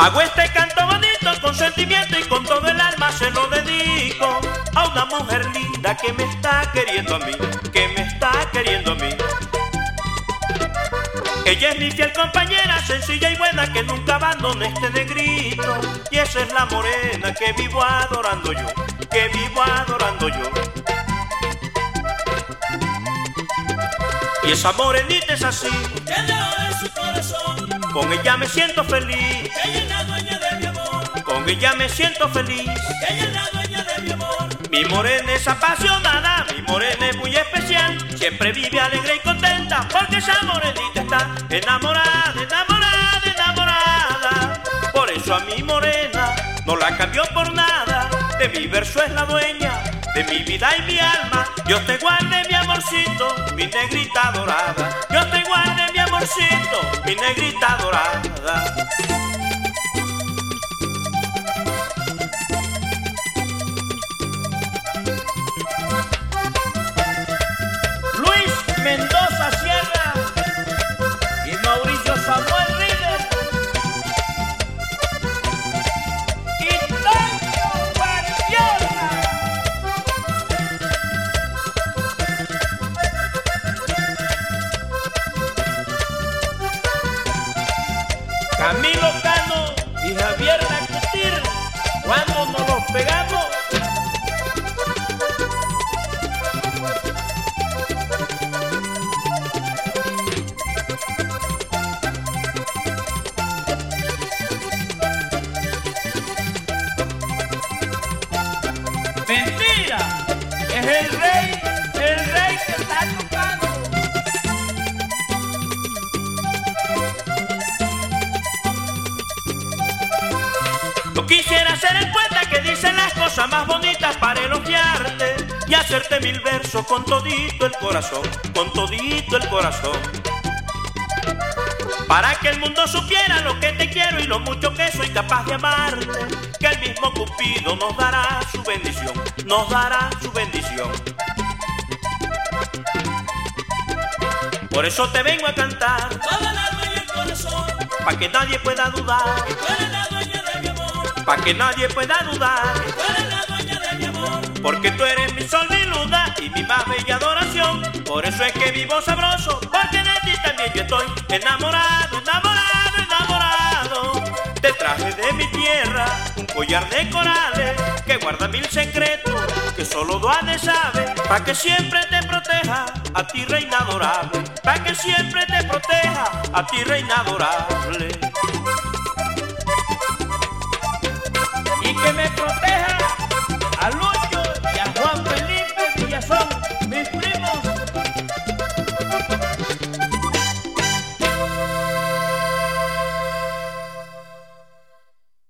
Hago este canto bonito con sentimiento y con todo el alma se lo dedico a una mujer linda que me está queriendo a mí, que me está queriendo a mí. Ella es mi fiel compañera, sencilla y buena, que nunca abandona este negrito. Y esa es la morena que vivo adorando yo, que vivo adorando yo. Y esa morenita es así, que de su corazón, con ella me siento feliz, ella es la dueña de mi amor, con ella me siento feliz. ella es la dueña de mi amor, Mi morena es apasionada, mi morena es muy especial, siempre vive alegre y contenta, porque esa morenita está enamorada, enamorada, enamorada. Por eso a mi morena no la cambió por nada, de mi verso es la dueña, de mi vida y mi alma. Dios te guarde mi amorcito, mi negrita dorada. Te amorcito, mi negrita dorada. Camilo Cano y Javier Lacutir, cuando nos los pegamos. Mentira, es el rey, el rey Yo quisiera ser el poeta que dice las cosas más bonitas para elogiarte y hacerte mil versos con todito el corazón, con todito el corazón. Para que el mundo supiera lo que te quiero y lo mucho que soy capaz de amarte, que el mismo Cupido nos dará su bendición, nos dará su bendición. Por eso te vengo a cantar, toda el alma y el corazón, para que nadie pueda dudar, para que nadie pueda dudar. tú eres la dueña de mi amor, Porque tú eres mi sol, mi luna y mi más bella adoración. Por eso es que vivo sabroso, porque de ti también yo estoy enamorado, enamorado, enamorado. Te traje de mi tierra un collar de corales que guarda mil secretos que solo Duane sabe. Pa' que siempre te proteja a ti, reina adorable. Pa' que siempre te proteja a ti, reina adorable.